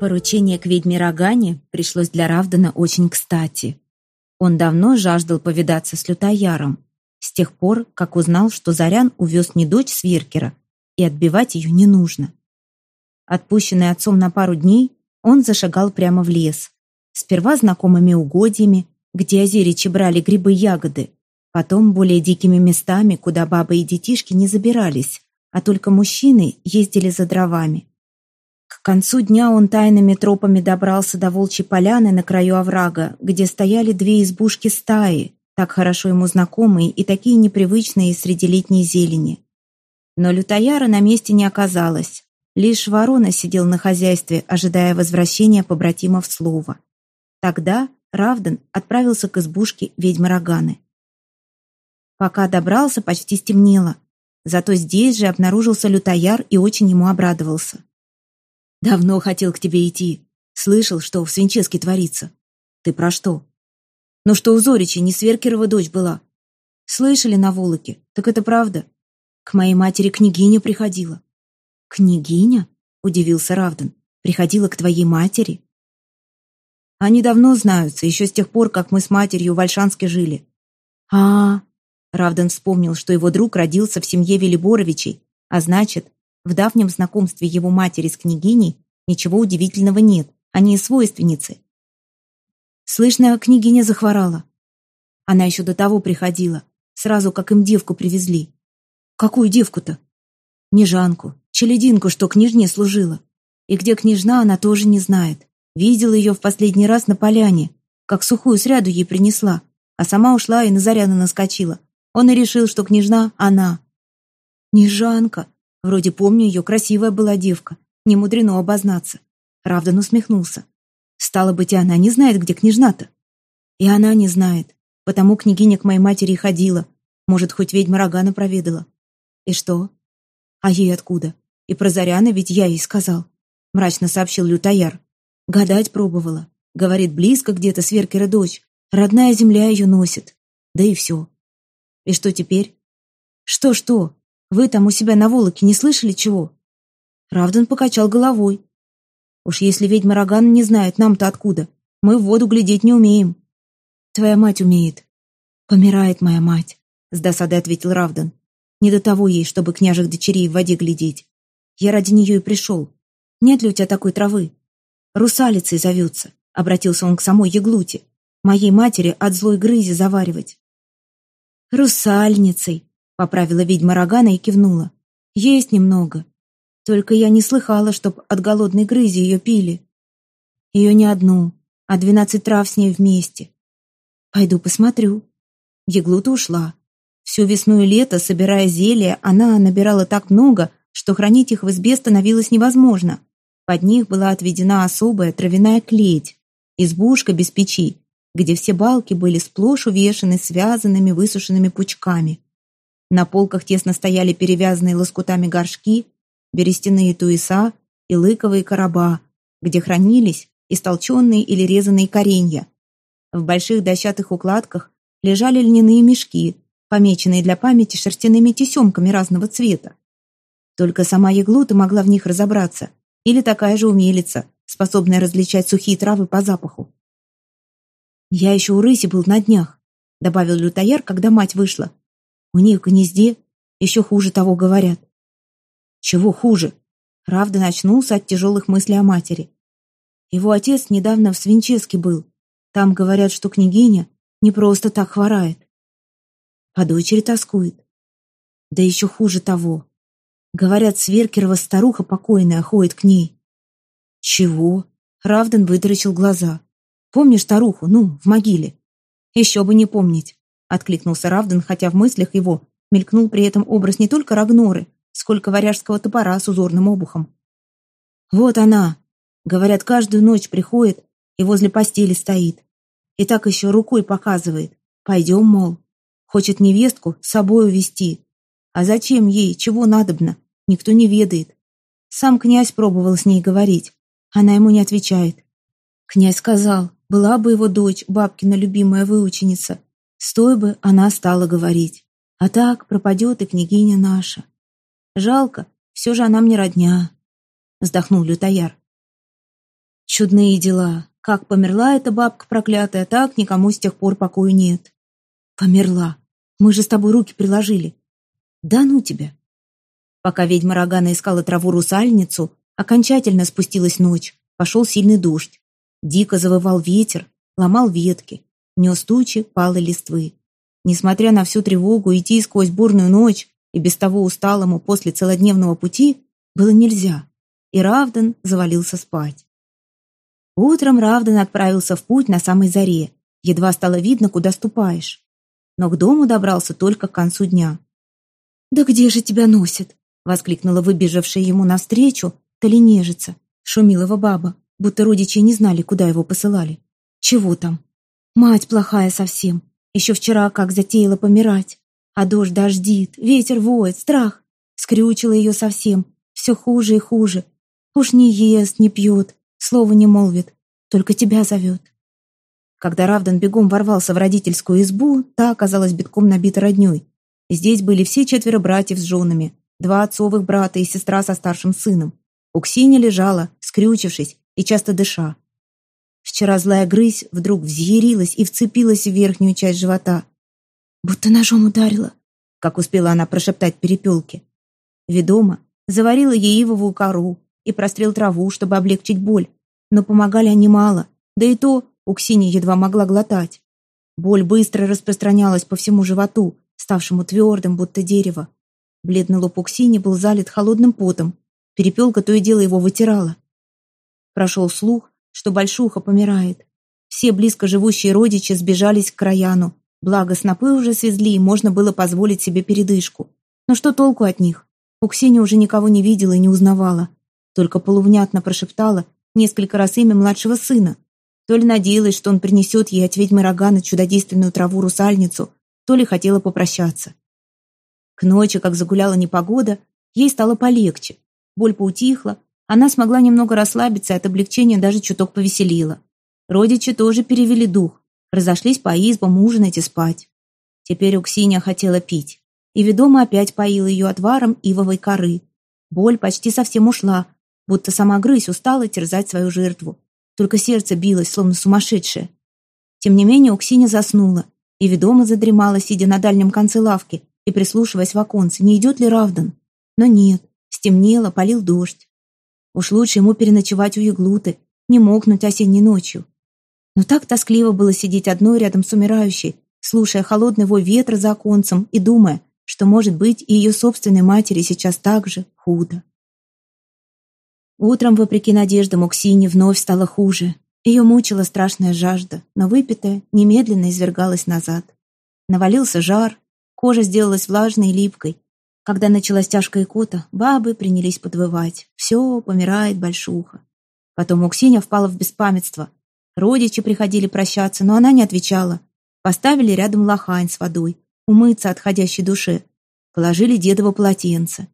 Поручение к ведьме Рогане пришлось для Равдана очень кстати. Он давно жаждал повидаться с Лютояром, с тех пор, как узнал, что Зарян увез не дочь Сверкера, и отбивать ее не нужно. Отпущенный отцом на пару дней, он зашагал прямо в лес. Сперва знакомыми угодьями, где озеричи брали грибы и ягоды, потом более дикими местами, куда бабы и детишки не забирались, а только мужчины ездили за дровами. К концу дня он тайными тропами добрался до волчьей поляны на краю оврага, где стояли две избушки стаи, так хорошо ему знакомые и такие непривычные среди летней зелени. Но лютояра на месте не оказалось. Лишь ворона сидел на хозяйстве, ожидая возвращения побратимов слова. Тогда Равден отправился к избушке ведьмы Роганы. Пока добрался, почти стемнело. Зато здесь же обнаружился лютояр и очень ему обрадовался. Давно хотел к тебе идти. Слышал, что в Свинческе творится. Ты про что? Ну что у Зоричи не Сверкерова дочь была. Слышали на Волоке? Так это правда. К моей матери княгиня приходила. Княгиня? Удивился Равдан. Приходила к твоей матери? Они давно знаются, еще с тех пор, как мы с матерью в Ольшанске жили. А, -а, -а. Равдан вспомнил, что его друг родился в семье Велиборовичей, а значит, в давнем знакомстве его матери с княгиней ничего удивительного нет, они свойственницы. Слышно, княгиня захворала. Она еще до того приходила, сразу как им девку привезли. Какую девку-то? Нежанку, челединку, что княжне служила. И где княжна, она тоже не знает. Видела ее в последний раз на поляне, как сухую сряду ей принесла, а сама ушла и на Заряна наскочила. Он и решил, что княжна — она. Нежанка, Вроде помню ее, красивая была девка. Не мудрено обознаться. Равдан усмехнулся. Стало быть, и она не знает, где княжна-то. И она не знает. Потому княгиня к моей матери ходила. Может, хоть ведьма Рогана проведала. И что? А ей откуда? И про Заряна ведь я ей сказал. Мрачно сообщил Лютояр. Гадать пробовала. Говорит, близко где-то Сверкера дочь. Родная земля ее носит. Да и все. И что теперь? Что-что? Вы там у себя на Волоке не слышали чего?» Равдан покачал головой. «Уж если ведьма Роган не знает, нам-то откуда? Мы в воду глядеть не умеем». «Твоя мать умеет». «Помирает моя мать», — с досадой ответил Равдан. «Не до того ей, чтобы княжих дочерей в воде глядеть. Я ради нее и пришел. Нет ли у тебя такой травы?» «Русалицей зовется», — обратился он к самой Еглуте. «Моей матери от злой грызи заваривать». «Русальницей», Поправила ведьма Рогана и кивнула. Есть немного. Только я не слыхала, чтоб от голодной грызи ее пили. Ее не одну, а двенадцать трав с ней вместе. Пойду посмотрю. Еглута ушла. Всю весну и лето, собирая зелья, она набирала так много, что хранить их в избе становилось невозможно. Под них была отведена особая травяная клеть, избушка без печи, где все балки были сплошь увешаны связанными высушенными пучками. На полках тесно стояли перевязанные лоскутами горшки, берестяные туеса и лыковые короба, где хранились истолченные или резанные коренья. В больших дощатых укладках лежали льняные мешки, помеченные для памяти шерстяными тесемками разного цвета. Только сама Еглута могла в них разобраться, или такая же умелица, способная различать сухие травы по запаху. «Я еще у рыси был на днях», — добавил лютояр, когда мать вышла. У них в гнезде еще хуже того говорят. Чего хуже? Правда начнулся от тяжелых мыслей о матери. Его отец недавно в Свинческе был. Там говорят, что княгиня не просто так хворает. По дочери тоскует. Да еще хуже того. Говорят, Сверкерова старуха покойная ходит к ней. Чего? Равден вытаращил глаза. Помнишь старуху, ну, в могиле? Еще бы не помнить. — откликнулся Равден, хотя в мыслях его мелькнул при этом образ не только Рагноры, сколько варяжского топора с узорным обухом. «Вот она!» Говорят, каждую ночь приходит и возле постели стоит. И так еще рукой показывает. Пойдем, мол. Хочет невестку с собой увести. А зачем ей, чего надобно, никто не ведает. Сам князь пробовал с ней говорить. Она ему не отвечает. Князь сказал, была бы его дочь, бабкина любимая выученица, Стой бы, она стала говорить. А так пропадет и княгиня наша. Жалко, все же она мне родня, вздохнул лютояр. Чудные дела. Как померла эта бабка проклятая, так никому с тех пор покоя нет. Померла. Мы же с тобой руки приложили. Да ну тебя. Пока ведьма Рогана искала траву-русальницу, окончательно спустилась ночь, пошел сильный дождь. Дико завывал ветер, ломал ветки, нес тучи палы листвы. Несмотря на всю тревогу, идти сквозь бурную ночь и без того усталому после целодневного пути было нельзя, и Равдан завалился спать. Утром Равдан отправился в путь на самой заре, едва стало видно, куда ступаешь. Но к дому добрался только к концу дня. «Да где же тебя носит?» — воскликнула выбежавшая ему навстречу Талинежица, Шумилова баба, будто родичи не знали, куда его посылали. «Чего там? Мать плохая совсем, еще вчера как затеяла помирать. А дождь дождит, ветер воет, страх. Скрючила ее совсем, все хуже и хуже. Уж не ест, не пьет, слова не молвит, только тебя зовет. Когда Равдан бегом ворвался в родительскую избу, та оказалась битком набита родней. Здесь были все четверо братьев с женами, два отцовых брата и сестра со старшим сыном. Уксиня лежала, скрючившись и часто дыша. Вчера злая грызь вдруг взъярилась и вцепилась в верхнюю часть живота. Будто ножом ударила, как успела она прошептать перепелке. Ведома заварила яивовую кору и прострел траву, чтобы облегчить боль. Но помогали они мало, да и то Уксиня едва могла глотать. Боль быстро распространялась по всему животу, ставшему твердым, будто дерево. Бледный лоб Уксини был залит холодным потом. Перепелка то и дело его вытирала. Прошел слух, что Большуха помирает. Все близко живущие родичи сбежались к Краяну, благо снопы уже свезли, и можно было позволить себе передышку. Но что толку от них? У Ксении уже никого не видела и не узнавала. Только полувнятно прошептала несколько раз имя младшего сына. То ли надеялась, что он принесет ей от ведьмы Рогана чудодейственную траву-русальницу, то ли хотела попрощаться. К ночи, как загуляла непогода, ей стало полегче. Боль поутихла, она смогла немного расслабиться, и от облегчения даже чуток повеселила. Родичи тоже перевели дух, разошлись по избам ужинать и спать. Теперь Уксиня хотела пить, и ведома опять поила ее отваром ивовой коры. Боль почти совсем ушла, будто сама грызь устала терзать свою жертву. Только сердце билось, словно сумасшедшее. Тем не менее Уксиня заснула, и ведома задремала, сидя на дальнем конце лавки и прислушиваясь в оконце, не идет ли Равдан. Но нет, стемнело, полил дождь. Уж лучше ему переночевать у Яглуты, не мокнуть осенней ночью. Но так тоскливо было сидеть одной рядом с умирающей, слушая холодный вой ветра за оконцем и думая, что, может быть, и ее собственной матери сейчас так же худо. Утром, вопреки надеждам, Уксине вновь стало хуже. Ее мучила страшная жажда, но выпитая немедленно извергалась назад. Навалился жар, кожа сделалась влажной и липкой, когда началась тяжкая икота, бабы принялись подвывать. Все, помирает большуха. Потом Уксиня впала в беспамятство. Родичи приходили прощаться, но она не отвечала. Поставили рядом лохань с водой, умыться отходящей душе. Положили дедово полотенце.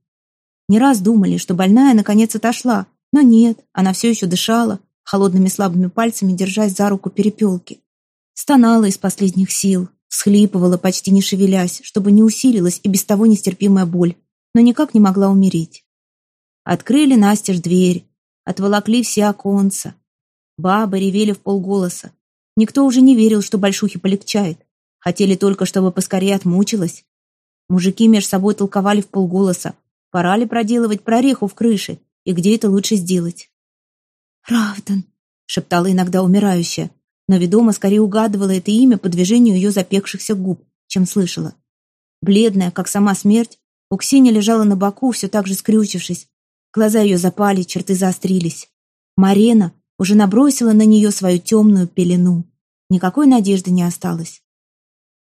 Не раз думали, что больная наконец отошла, но нет, она все еще дышала, холодными слабыми пальцами держась за руку перепелки. Стонала из последних сил, Схлипывала, почти не шевелясь, чтобы не усилилась и без того нестерпимая боль, но никак не могла умереть. Открыли настежь дверь, отволокли все оконца. Бабы ревели в полголоса. Никто уже не верил, что большухе полегчает. Хотели только, чтобы поскорее отмучилась. Мужики меж собой толковали в полголоса. Пора ли проделывать прореху в крыше, и где это лучше сделать? «Равдан», — шептала иногда умирающая, но ведомо скорее угадывала это имя по движению ее запекшихся губ, чем слышала. Бледная, как сама смерть, Уксиня лежала на боку, все так же скрючившись. Глаза ее запали, черты заострились. Марена уже набросила на нее свою темную пелену. Никакой надежды не осталось.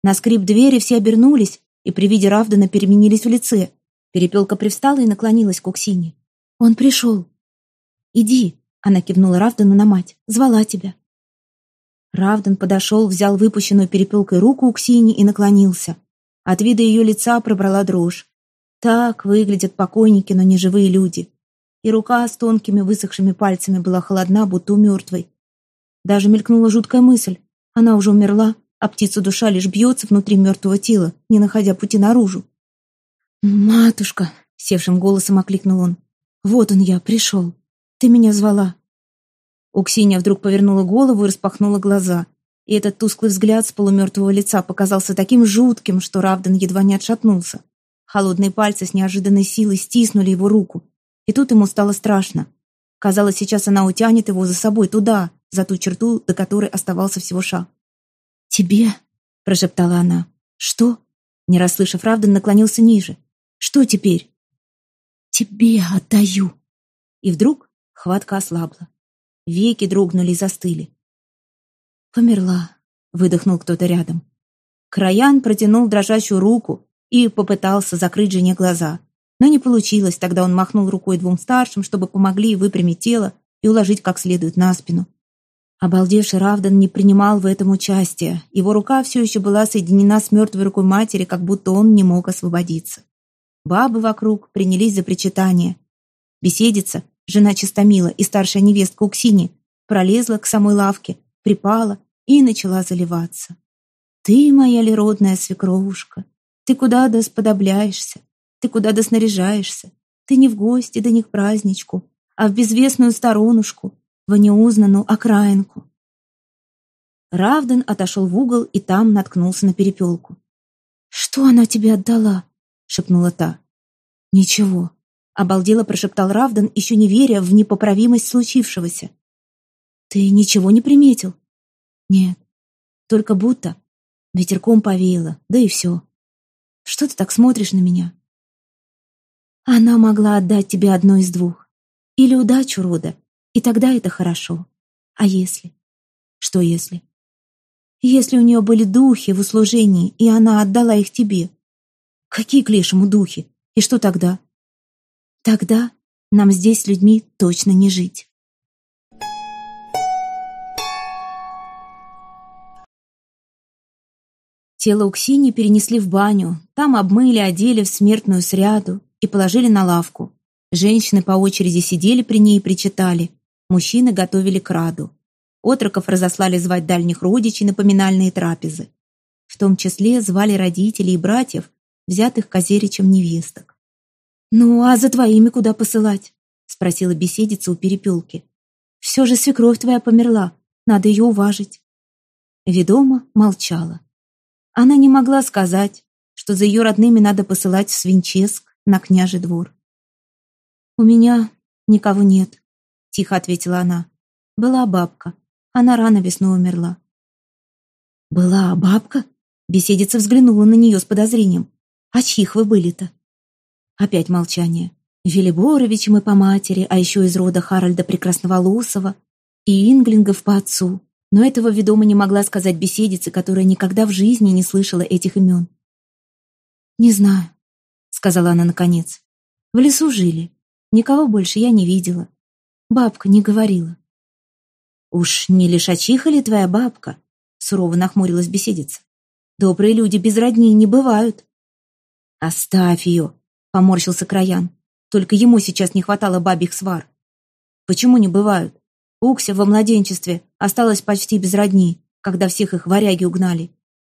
На скрип двери все обернулись и при виде Равдана переменились в лице. Перепелка привстала и наклонилась к Уксине. «Он пришел». «Иди», — она кивнула Равдану на мать, — «звала тебя». Равдан подошел, взял выпущенную перепелкой руку у Ксении и наклонился. От вида ее лица пробрала дрожь. Так выглядят покойники, но не живые люди. И рука с тонкими высохшими пальцами была холодна, будто у мертвой. Даже мелькнула жуткая мысль. Она уже умерла, а птица душа лишь бьется внутри мертвого тела, не находя пути наружу. «Матушка!» — севшим голосом окликнул он. «Вот он я, пришел. Ты меня звала». Уксиния вдруг повернула голову и распахнула глаза. И этот тусклый взгляд с полумертвого лица показался таким жутким, что Равдан едва не отшатнулся. Холодные пальцы с неожиданной силой стиснули его руку. И тут ему стало страшно. Казалось, сейчас она утянет его за собой туда, за ту черту, до которой оставался всего шаг. «Тебе?» – прошептала она. «Что?» Не расслышав, Равдан наклонился ниже. «Что теперь?» «Тебе отдаю!» И вдруг хватка ослабла. Веки дрогнули и застыли. «Померла», — выдохнул кто-то рядом. Краян протянул дрожащую руку и попытался закрыть жене глаза. Но не получилось, тогда он махнул рукой двум старшим, чтобы помогли выпрямить тело и уложить как следует на спину. Обалдевший Равдан не принимал в этом участия. Его рука все еще была соединена с мертвой рукой матери, как будто он не мог освободиться. Бабы вокруг принялись за причитание. Беседица, жена Чистомила и старшая невестка Уксини, пролезла к самой лавке, припала и начала заливаться. «Ты, моя ли родная свекровушка, ты куда да сподобляешься, ты куда да снаряжаешься, ты не в гости, да не к праздничку, а в безвестную сторонушку, в неузнанную окраинку». Равден отошел в угол и там наткнулся на перепелку. «Что она тебе отдала?» — шепнула та. «Ничего», — обалдело прошептал Равдан, еще не веря в непоправимость случившегося. «Ты ничего не приметил?» «Нет, только будто ветерком повеяло, да и все. Что ты так смотришь на меня?» «Она могла отдать тебе одно из двух. Или удачу рода, и тогда это хорошо. А если?» «Что если?» «Если у нее были духи в услужении, и она отдала их тебе». «Какие к лешему духи? И что тогда?» «Тогда нам здесь с людьми точно не жить». Тело Уксини перенесли в баню, там обмыли, одели в смертную сряду и положили на лавку. Женщины по очереди сидели при ней и причитали. Мужчины готовили краду. Отроков разослали звать дальних родичей на поминальные трапезы. В том числе звали родителей и братьев, взятых Козеричем невесток. «Ну, а за твоими куда посылать?» — спросила беседица у перепелки. «Все же свекровь твоя померла, надо ее уважить». Ведома молчала. Она не могла сказать, что за ее родными надо посылать в Свинческ на княжий двор. «У меня никого нет», — тихо ответила она. «Была бабка. Она рано весной умерла». «Была бабка?» Беседица взглянула на нее с подозрением. «А чьих вы были-то?» Опять молчание. Велиборовичи мы по матери, а еще из рода Харальда Прекрасноволосого и Инглингов по отцу но этого ведомо не могла сказать беседице, которая никогда в жизни не слышала этих имен. «Не знаю», — сказала она наконец. «В лесу жили. Никого больше я не видела. Бабка не говорила». «Уж не лишачиха ли твоя бабка?» — сурово нахмурилась беседица. «Добрые люди без родни не бывают». «Оставь ее», — поморщился Краян. «Только ему сейчас не хватало бабьих свар». «Почему не бывают? Укся во младенчестве осталась почти без родни, когда всех их варяги угнали.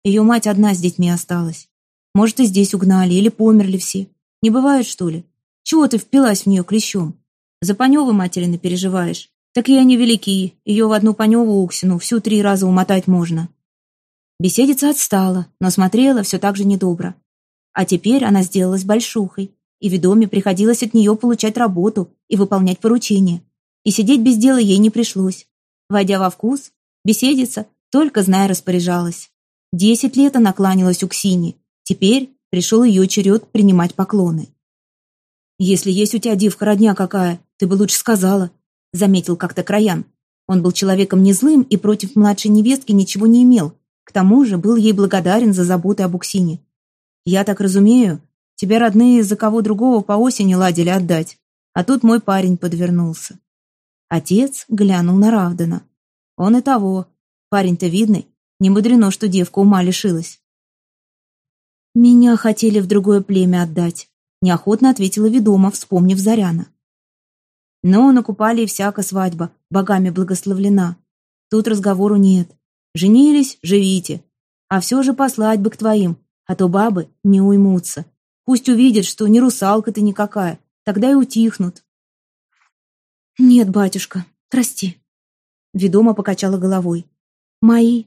Ее мать одна с детьми осталась. Может, и здесь угнали, или померли все. Не бывает, что ли? Чего ты впилась в нее клещом? За Паневы материны переживаешь? Так и они велики, ее в одну Паневу Уксину всю три раза умотать можно. Беседица отстала, но смотрела все так же недобро. А теперь она сделалась большухой, и ведоме приходилось от нее получать работу и выполнять поручения и сидеть без дела ей не пришлось. Войдя во вкус, беседица, только зная, распоряжалась. Десять лет она кланялась у Ксини, теперь пришел ее черед принимать поклоны. «Если есть у тебя девка родня какая, ты бы лучше сказала», заметил как-то Краян. Он был человеком не злым и против младшей невестки ничего не имел, к тому же был ей благодарен за заботы об Уксине. «Я так разумею, тебя родные за кого другого по осени ладили отдать, а тут мой парень подвернулся». Отец глянул на Равдана. Он и того. Парень-то видный. Не мудрено, что девка ума лишилась. «Меня хотели в другое племя отдать», — неохотно ответила ведома, вспомнив Заряна. «Ну, накупали и всяко свадьба, богами благословлена. Тут разговору нет. Женились — живите. А все же послать бы к твоим, а то бабы не уймутся. Пусть увидят, что не русалка ты никакая, тогда и утихнут. «Нет, батюшка, прости». Ведома покачала головой. «Мои.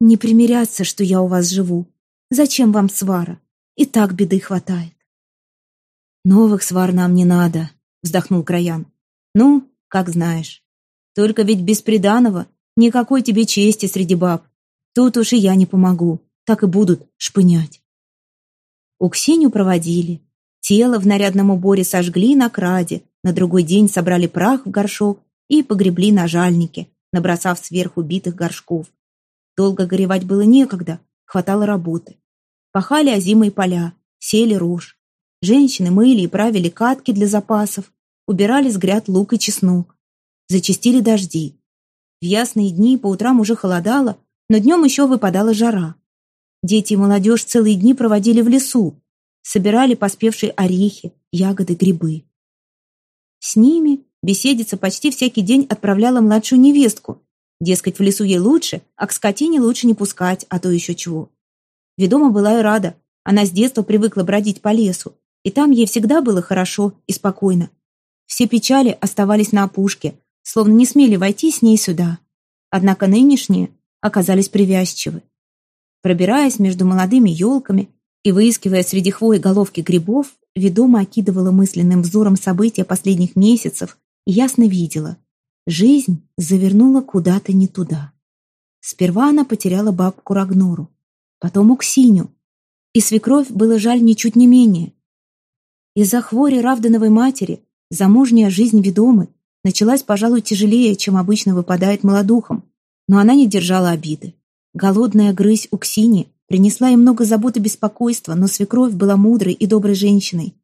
Не примиряться, что я у вас живу. Зачем вам свара? И так беды хватает». «Новых свар нам не надо», — вздохнул Краян. «Ну, как знаешь. Только ведь без приданого никакой тебе чести среди баб. Тут уж и я не помогу, так и будут шпынять». Уксинью проводили. Тело в нарядном уборе сожгли на краде, на другой день собрали прах в горшок и погребли на жальнике, набросав сверху битых горшков. Долго горевать было некогда, хватало работы. Пахали озимые поля, сели рожь. Женщины мыли и правили катки для запасов, убирали с гряд лук и чеснок. Зачистили дожди. В ясные дни по утрам уже холодало, но днем еще выпадала жара. Дети и молодежь целые дни проводили в лесу, собирали поспевшие орехи, ягоды, грибы. С ними беседица почти всякий день отправляла младшую невестку. Дескать, в лесу ей лучше, а к скотине лучше не пускать, а то еще чего. Ведома была и рада. Она с детства привыкла бродить по лесу, и там ей всегда было хорошо и спокойно. Все печали оставались на опушке, словно не смели войти с ней сюда. Однако нынешние оказались привязчивы. Пробираясь между молодыми елками и выискивая среди хвои головки грибов, ведомо окидывала мысленным взором события последних месяцев и ясно видела. Жизнь завернула куда-то не туда. Сперва она потеряла бабку Рагнору, потом Уксиню. И свекровь было жаль ничуть не менее. Из-за хвори Равдановой матери замужняя жизнь ведомы началась, пожалуй, тяжелее, чем обычно выпадает молодухам, но она не держала обиды. Голодная грызь Уксини принесла ей много забот и беспокойства, но свекровь была мудрой и доброй женщиной.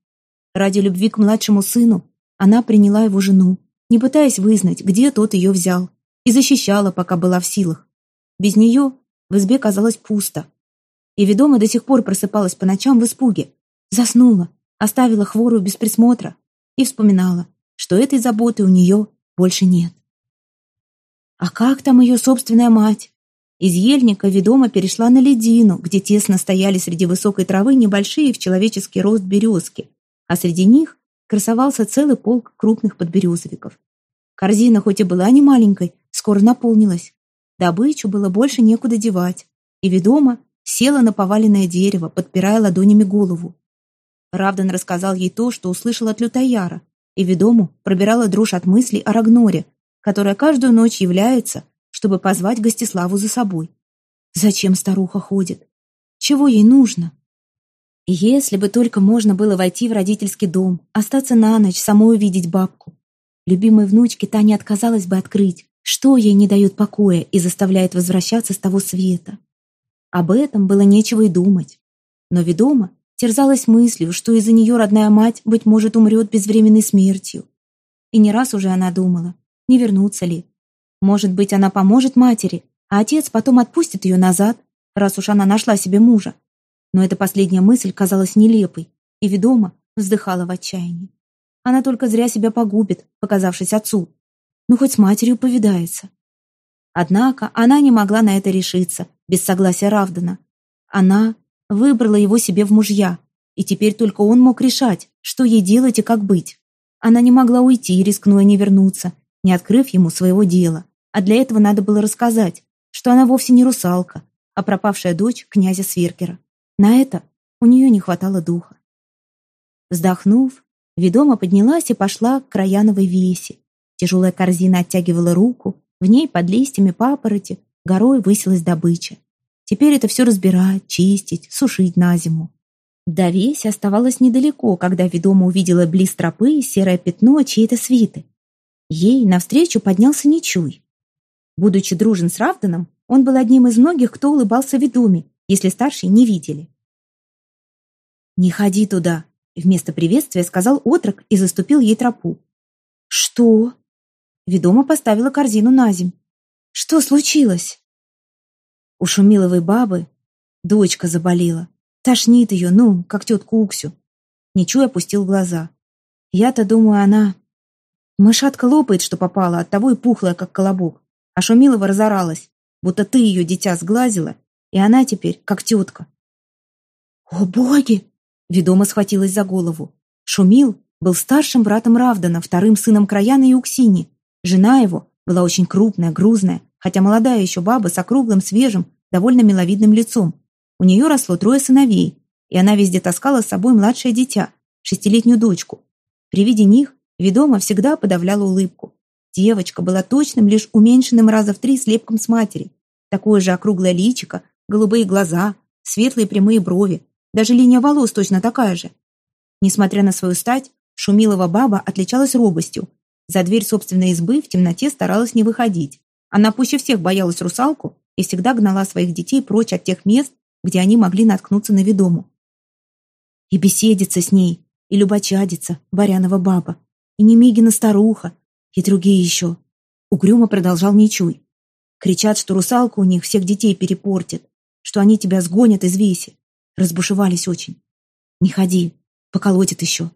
Ради любви к младшему сыну она приняла его жену, не пытаясь вызнать, где тот ее взял, и защищала, пока была в силах. Без нее в избе казалось пусто. И ведома до сих пор просыпалась по ночам в испуге. Заснула, оставила хворую без присмотра и вспоминала, что этой заботы у нее больше нет. А как там ее собственная мать? Из ельника ведома перешла на ледину, где тесно стояли среди высокой травы небольшие в человеческий рост березки, а среди них красовался целый полк крупных подберезовиков. Корзина, хоть и была не маленькой, скоро наполнилась. Добычу было больше некуда девать, и ведома села на поваленное дерево, подпирая ладонями голову. Равдан рассказал ей то, что услышал от Лютаяра, и ведому пробирала дрожь от мыслей о Рагноре, которая каждую ночь является, чтобы позвать Гостиславу за собой. Зачем старуха ходит? Чего ей нужно? Если бы только можно было войти в родительский дом, остаться на ночь, самой увидеть бабку. Любимой внучке та не отказалась бы открыть, что ей не дает покоя и заставляет возвращаться с того света. Об этом было нечего и думать. Но ведома терзалась мыслью, что из-за нее родная мать, быть может, умрет безвременной смертью. И не раз уже она думала, не вернуться ли. Может быть, она поможет матери, а отец потом отпустит ее назад, раз уж она нашла себе мужа. Но эта последняя мысль казалась нелепой, и ведома вздыхала в отчаянии. Она только зря себя погубит, показавшись отцу. Ну, хоть с матерью повидается. Однако она не могла на это решиться, без согласия Равдана. Она выбрала его себе в мужья, и теперь только он мог решать, что ей делать и как быть. Она не могла уйти, рискнуя не вернуться, не открыв ему своего дела. А для этого надо было рассказать, что она вовсе не русалка, а пропавшая дочь князя Сверкера. На это у нее не хватало духа. Вздохнув, ведома поднялась и пошла к Краяновой весе. Тяжелая корзина оттягивала руку, в ней под листьями папороти горой высилась добыча. Теперь это все разбирать, чистить, сушить на зиму. До веси оставалось недалеко, когда ведома увидела близ тропы серое пятно чьей-то свиты. Ей навстречу поднялся Нечуй. Будучи дружен с Равданом, он был одним из многих, кто улыбался ведоме, если старшие не видели. «Не ходи туда», — вместо приветствия сказал отрок и заступил ей тропу. «Что?» Ведома поставила корзину на земь. «Что случилось?» У Шумиловой бабы дочка заболела. Тошнит ее, ну, как тетку Уксю. Ничуй опустил глаза. Я-то думаю, она... Мышатка лопает, что попала, оттого и пухлая, как колобок. А Шумилова разоралась, будто ты ее дитя сглазила, и она теперь как тетка. «О, боги!» — ведомо схватилась за голову. Шумил был старшим братом Равдана, вторым сыном Краяна и Уксини. Жена его Была очень крупная, грузная, хотя молодая еще баба с округлым, свежим, довольно миловидным лицом. У нее росло трое сыновей, и она везде таскала с собой младшее дитя, шестилетнюю дочку. При виде них ведома всегда подавляла улыбку. Девочка была точным, лишь уменьшенным раза в три слепком с матери. Такое же округлое личико, голубые глаза, светлые прямые брови. Даже линия волос точно такая же. Несмотря на свою стать, Шумилова баба отличалась робостью. За дверь собственной избы в темноте старалась не выходить. Она пуще всех боялась русалку и всегда гнала своих детей прочь от тех мест, где они могли наткнуться на ведому. И беседится с ней, и любочадится, Барянова баба, и Немигина старуха, и другие еще. Угрюмо продолжал Нечуй. Кричат, что русалка у них всех детей перепортит, что они тебя сгонят из веси. Разбушевались очень. Не ходи, поколотит еще.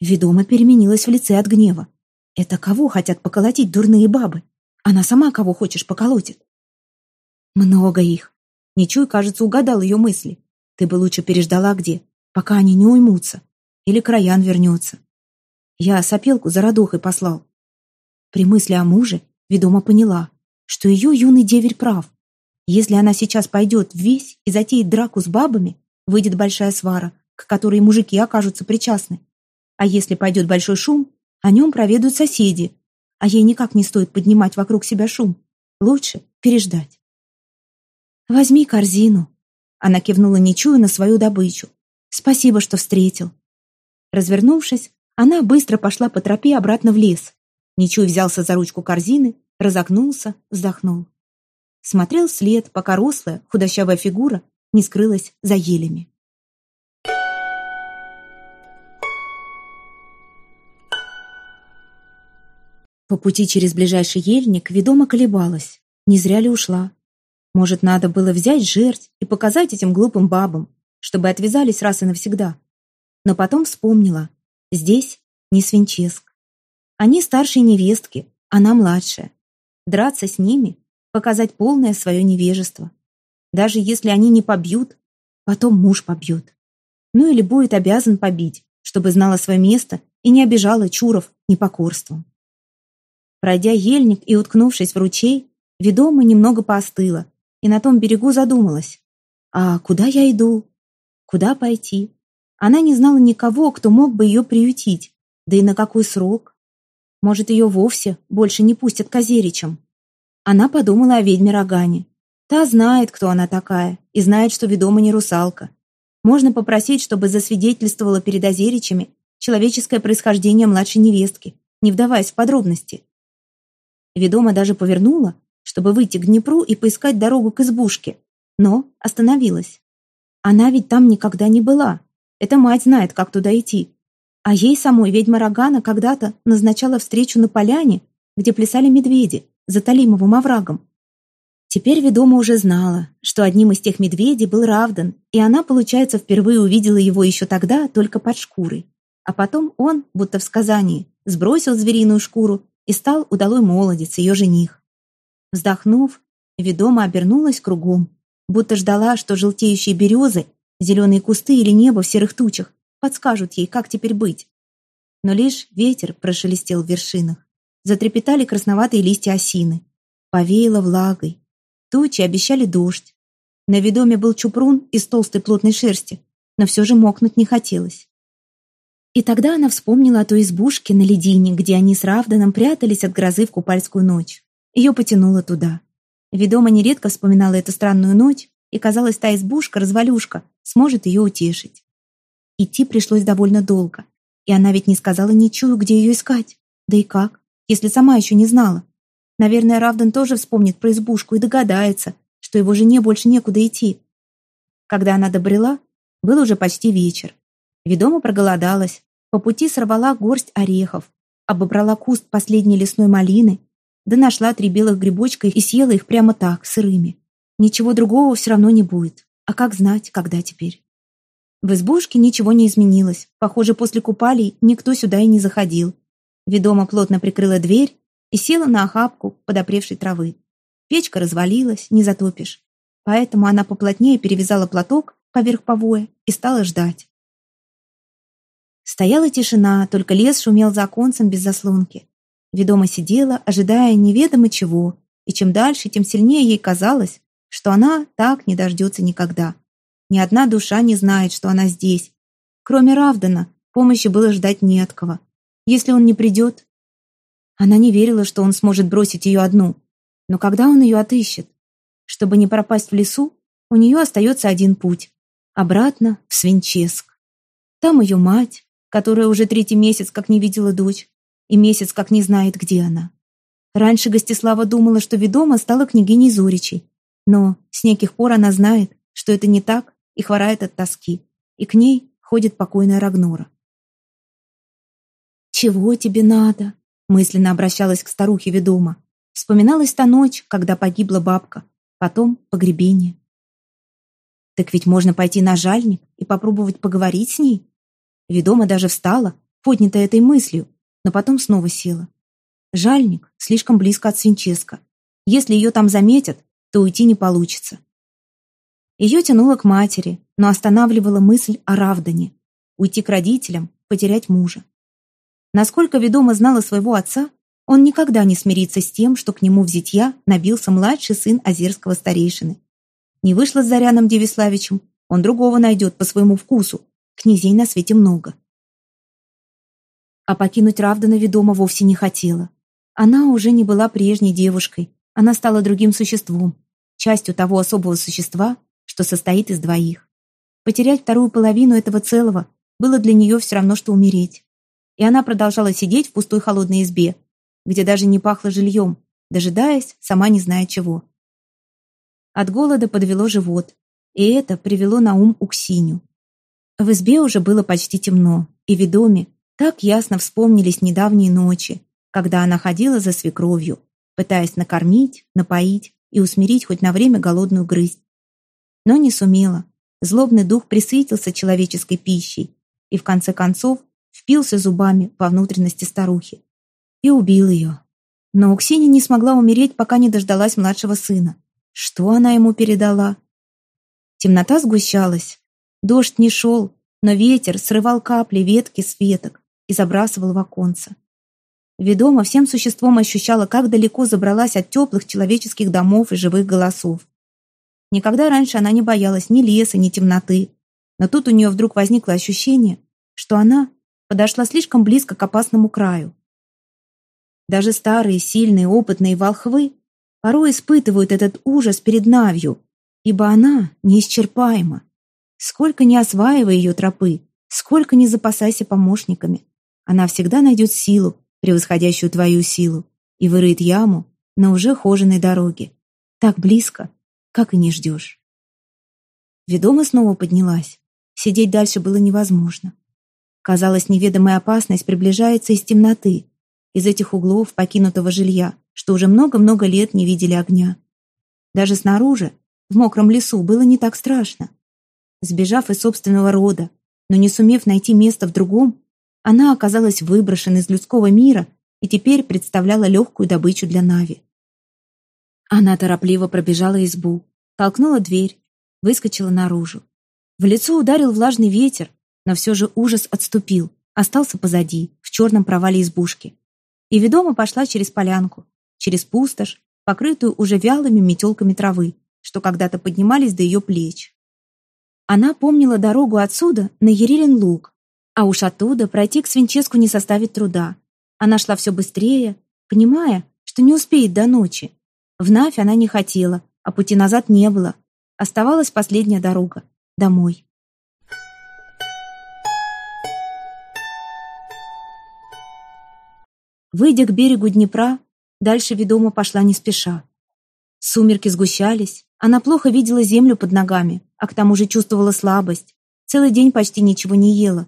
Ведома переменилась в лице от гнева. Это кого хотят поколотить дурные бабы? Она сама кого хочешь поколотит. Много их. Нечуй, кажется, угадал ее мысли. Ты бы лучше переждала где, пока они не уймутся. Или Краян вернется. Я сопелку за радухой послал. При мысли о муже ведома поняла, что ее юный деверь прав. Если она сейчас пойдет в весь и затеет драку с бабами, выйдет большая свара, к которой мужики окажутся причастны. А если пойдет большой шум, о нем проведут соседи, а ей никак не стоит поднимать вокруг себя шум. Лучше переждать. «Возьми корзину», — она кивнула нечую на свою добычу. «Спасибо, что встретил». Развернувшись, она быстро пошла по тропе обратно в лес. Нечуй взялся за ручку корзины, разогнулся, вздохнул. Смотрел вслед, пока рослая, худощавая фигура не скрылась за елями. По пути через ближайший ельник ведомо колебалась. Не зря ли ушла? Может, надо было взять жерть и показать этим глупым бабам, чтобы отвязались раз и навсегда. Но потом вспомнила. Здесь не Свинческ. Они старшие невестки, она младшая. Драться с ними, показать полное свое невежество. Даже если они не побьют, потом муж побьет. Ну или будет обязан побить, чтобы знала свое место и не обижала Чуров непокорством. Пройдя ельник и уткнувшись в ручей, ведома немного поостыла и на том берегу задумалась. А куда я иду? Куда пойти? Она не знала никого, кто мог бы ее приютить. Да и на какой срок? Может, ее вовсе больше не пустят к озеричам? Она подумала о ведьме Рогане. Та знает, кто она такая, и знает, что ведома не русалка. Можно попросить, чтобы засвидетельствовала перед озеричами человеческое происхождение младшей невестки, не вдаваясь в подробности. Ведома даже повернула, чтобы выйти к Днепру и поискать дорогу к избушке, но остановилась. Она ведь там никогда не была. Эта мать знает, как туда идти. А ей самой ведьма Рогана когда-то назначала встречу на поляне, где плясали медведи, за Талимовым оврагом. Теперь ведома уже знала, что одним из тех медведей был Равдан, и она, получается, впервые увидела его еще тогда только под шкурой. А потом он, будто в сказании, сбросил звериную шкуру и стал удалой молодец, ее жених. Вздохнув, ведомо обернулась кругом, будто ждала, что желтеющие березы, зеленые кусты или небо в серых тучах подскажут ей, как теперь быть. Но лишь ветер прошелестел в вершинах, затрепетали красноватые листья осины, повеяло влагой. Тучи обещали дождь. На ведоме был чупрун из толстой плотной шерсти, но все же мокнуть не хотелось. И тогда она вспомнила о той избушке на ледине, где они с Равданом прятались от грозы в купальскую ночь. Ее потянуло туда. Ведома нередко вспоминала эту странную ночь, и, казалось, та избушка-развалюшка сможет ее утешить. Идти пришлось довольно долго, и она ведь не сказала ничего, где ее искать. Да и как, если сама еще не знала. Наверное, Равдан тоже вспомнит про избушку и догадается, что его жене больше некуда идти. Когда она добрела, был уже почти вечер. Ведома проголодалась, по пути сорвала горсть орехов, обобрала куст последней лесной малины, да нашла три белых грибочка и съела их прямо так, сырыми. Ничего другого все равно не будет. А как знать, когда теперь? В избушке ничего не изменилось. Похоже, после купалей никто сюда и не заходил. Ведома плотно прикрыла дверь и села на охапку подопревшей травы. Печка развалилась, не затопишь. Поэтому она поплотнее перевязала платок поверх повоя и стала ждать. Стояла тишина, только лес шумел за оконцем без заслонки. Ведома сидела, ожидая неведомо чего, и чем дальше, тем сильнее ей казалось, что она так не дождется никогда. Ни одна душа не знает, что она здесь. Кроме Равдана, помощи было ждать не от кого. Если он не придет... Она не верила, что он сможет бросить ее одну. Но когда он ее отыщет? Чтобы не пропасть в лесу, у нее остается один путь. Обратно в Свинческ. Там ее мать, которая уже третий месяц как не видела дочь, и месяц как не знает, где она. Раньше Гостислава думала, что ведома стала княгиней Зоричей, но с неких пор она знает, что это не так, и хворает от тоски, и к ней ходит покойная Рагнора. «Чего тебе надо?» мысленно обращалась к старухе ведома. Вспоминалась та ночь, когда погибла бабка, потом погребение. Так ведь можно пойти на жальник и попробовать поговорить с ней. Ведома даже встала, поднятая этой мыслью, но потом снова села. Жальник слишком близко от Свинческа. Если ее там заметят, то уйти не получится. Ее тянуло к матери, но останавливала мысль о Равдане. Уйти к родителям, потерять мужа. Насколько ведомо знала своего отца, он никогда не смирится с тем, что к нему в зятья набился младший сын озерского старейшины. Не вышло с Заряном Девиславичем, он другого найдет по своему вкусу. Князей на свете много. А покинуть Равдана ведома вовсе не хотела. Она уже не была прежней девушкой, она стала другим существом, частью того особого существа, что состоит из двоих. Потерять вторую половину этого целого было для нее все равно, что умереть. И она продолжала сидеть в пустой холодной избе, где даже не пахло жильем, дожидаясь, сама не зная чего. От голода подвело живот, и это привело на ум Уксиню. В избе уже было почти темно, и ведоме так ясно вспомнились недавние ночи, когда она ходила за свекровью, пытаясь накормить, напоить и усмирить хоть на время голодную грызть. Но не сумела. Злобный дух присытился человеческой пищей и в конце концов впился зубами во внутренности старухи и убил ее. Но Уксиня не смогла умереть, пока не дождалась младшего сына. Что она ему передала? Темнота сгущалась. Дождь не шел, но ветер срывал капли ветки с веток и забрасывал в оконце. Ведома всем существом ощущала, как далеко забралась от теплых человеческих домов и живых голосов. Никогда раньше она не боялась ни леса, ни темноты, но тут у нее вдруг возникло ощущение, что она подошла слишком близко к опасному краю. Даже старые, сильные, опытные волхвы порой испытывают этот ужас перед Навью, ибо она неисчерпаема. Сколько не осваивай ее тропы, сколько не запасайся помощниками, она всегда найдет силу, превосходящую твою силу, и вырыет яму на уже хоженой дороге. Так близко, как и не ждешь. Ведома снова поднялась. Сидеть дальше было невозможно. Казалось, неведомая опасность приближается из темноты, из этих углов покинутого жилья, что уже много-много лет не видели огня. Даже снаружи, в мокром лесу, было не так страшно. Сбежав из собственного рода, но не сумев найти место в другом, она оказалась выброшена из людского мира и теперь представляла легкую добычу для Нави. Она торопливо пробежала избу, толкнула дверь, выскочила наружу. В лицо ударил влажный ветер, но все же ужас отступил, остался позади, в черном провале избушки. И ведома пошла через полянку, через пустошь, покрытую уже вялыми метелками травы, что когда-то поднимались до ее плеч. Она помнила дорогу отсюда на Ерилин луг, а уж оттуда пройти к Свинческу не составит труда. Она шла все быстрее, понимая, что не успеет до ночи. В Навь она не хотела, а пути назад не было. Оставалась последняя дорога — домой. Выйдя к берегу Днепра, дальше ведома пошла не спеша. Сумерки сгущались, она плохо видела землю под ногами, а к тому же чувствовала слабость. Целый день почти ничего не ела,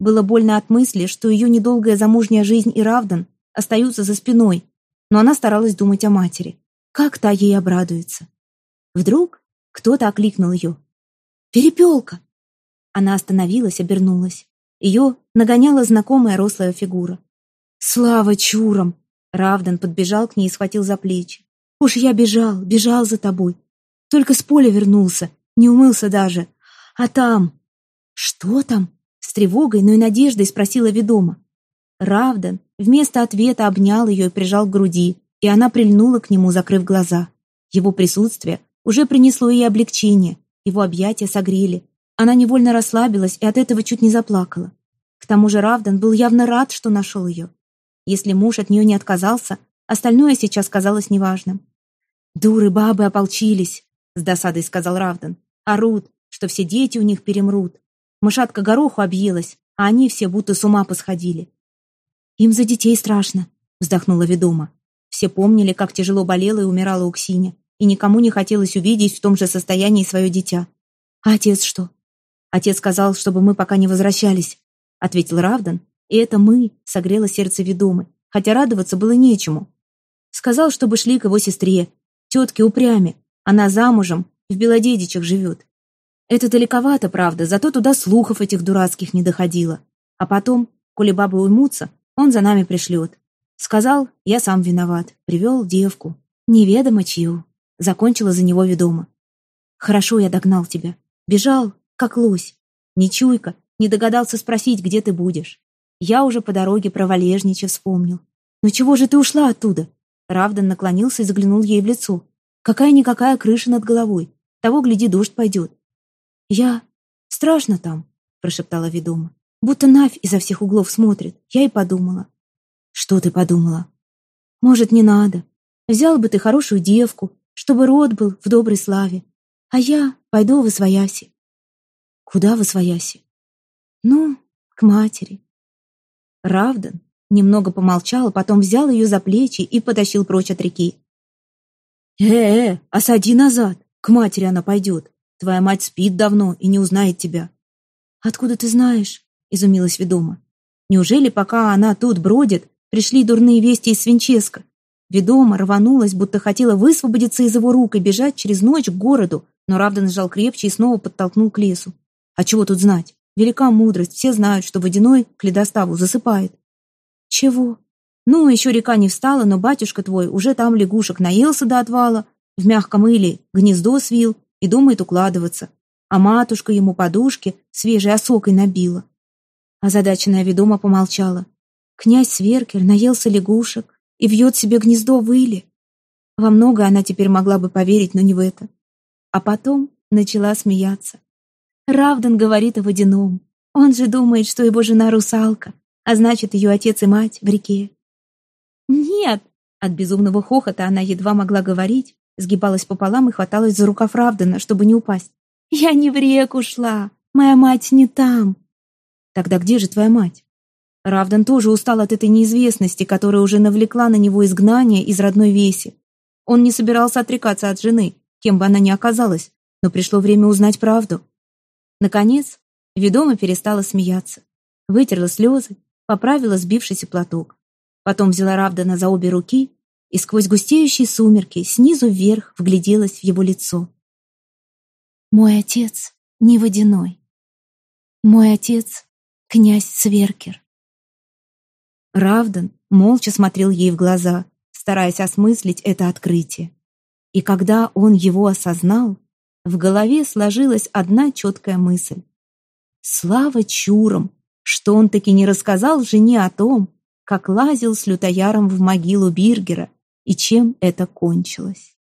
было больно от мысли, что ее недолгая замужняя жизнь и Равдан остаются за спиной, но она старалась думать о матери. Как та ей обрадуется. Вдруг кто-то окликнул ее. «Перепелка!» Она остановилась, обернулась. Ее нагоняла знакомая рослая фигура. «Слава чурам!» Равдан подбежал к ней и схватил за плечи. «Уж я бежал, бежал за тобой. Только с поля вернулся, не умылся даже. А там...» «Что там?» С тревогой, но и надеждой спросила ведома. Равдан вместо ответа обнял ее и прижал к груди, и она прильнула к нему, закрыв глаза. Его присутствие уже принесло ей облегчение, его объятия согрели. Она невольно расслабилась и от этого чуть не заплакала. К тому же Равдан был явно рад, что нашел ее. Если муж от нее не отказался, остальное сейчас казалось неважным. «Дуры бабы ополчились», — с досадой сказал Равдан. «Орут, что все дети у них перемрут. Мышатка гороху объелась, а они все будто с ума посходили». «Им за детей страшно», — вздохнула ведома. Все помнили, как тяжело болела и умирала Уксиня, и никому не хотелось увидеть в том же состоянии свое дитя. «А отец что?» «Отец сказал, чтобы мы пока не возвращались», — ответил Равдан, и это «мы» согрело сердце ведомы, хотя радоваться было нечему. Сказал, чтобы шли к его сестре, тетке упряме, она замужем, в Белодедичах живет. Это далековато, правда, зато туда слухов этих дурацких не доходило. А потом, коли бабы уймутся, он за нами пришлет. Сказал, я сам виноват. Привел девку. Неведомо чью. Закончила за него ведомо. Хорошо я догнал тебя. Бежал, как лось. Не чуйка, не догадался спросить, где ты будешь. Я уже по дороге про Валежнича вспомнил. «Ну чего же ты ушла оттуда?» Равдан наклонился и заглянул ей в лицо. «Какая-никакая крыша над головой. Того, гляди, дождь пойдет». «Я... Страшно там», — прошептала ведома. «Будто Навь изо всех углов смотрит. Я и подумала. Что ты подумала? Может, не надо. Взял бы ты хорошую девку, чтобы род был в доброй славе. А я пойду в Освояси. Куда в Освояси? Ну, к матери. Равдан немного помолчал, потом взял ее за плечи и потащил прочь от реки. «Э-э, осади назад, к матери она пойдет. Твоя мать спит давно и не узнает тебя». «Откуда ты знаешь?» — изумилась ведома. «Неужели, пока она тут бродит, Пришли дурные вести из Свинческа. Ведома рванулась, будто хотела высвободиться из его рук и бежать через ночь к городу, но Равдан сжал крепче и снова подтолкнул к лесу. А чего тут знать? Велика мудрость, все знают, что водяной к ледоставу засыпает. Чего? Ну, еще река не встала, но батюшка твой уже там лягушек наелся до отвала, в мягком иле гнездо свил и думает укладываться. А матушка ему подушки свежей осокой набила. Озадаченная ведома помолчала. Князь Сверкер наелся лягушек и вьет себе гнездо в иле. Во многое она теперь могла бы поверить, но не в это. А потом начала смеяться. Равдан говорит о водяном. Он же думает, что его жена русалка, а значит, ее отец и мать в реке. «Нет!» От безумного хохота она едва могла говорить, сгибалась пополам и хваталась за рукав Равдана, чтобы не упасть. «Я не в реку шла! Моя мать не там!» «Тогда где же твоя мать?» Равдан тоже устал от этой неизвестности, которая уже навлекла на него изгнание из родной веси. Он не собирался отрекаться от жены, кем бы она ни оказалась, но пришло время узнать правду. Наконец, ведома перестала смеяться, вытерла слезы, поправила сбившийся платок. Потом взяла Равдана за обе руки и сквозь густеющие сумерки снизу вверх вгляделась в его лицо. «Мой отец не водяной. Мой отец — князь Сверкер. Равдан молча смотрел ей в глаза, стараясь осмыслить это открытие. И когда он его осознал, в голове сложилась одна четкая мысль. Слава чурам, что он таки не рассказал жене о том, как лазил с лютояром в могилу Биргера и чем это кончилось.